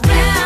touch.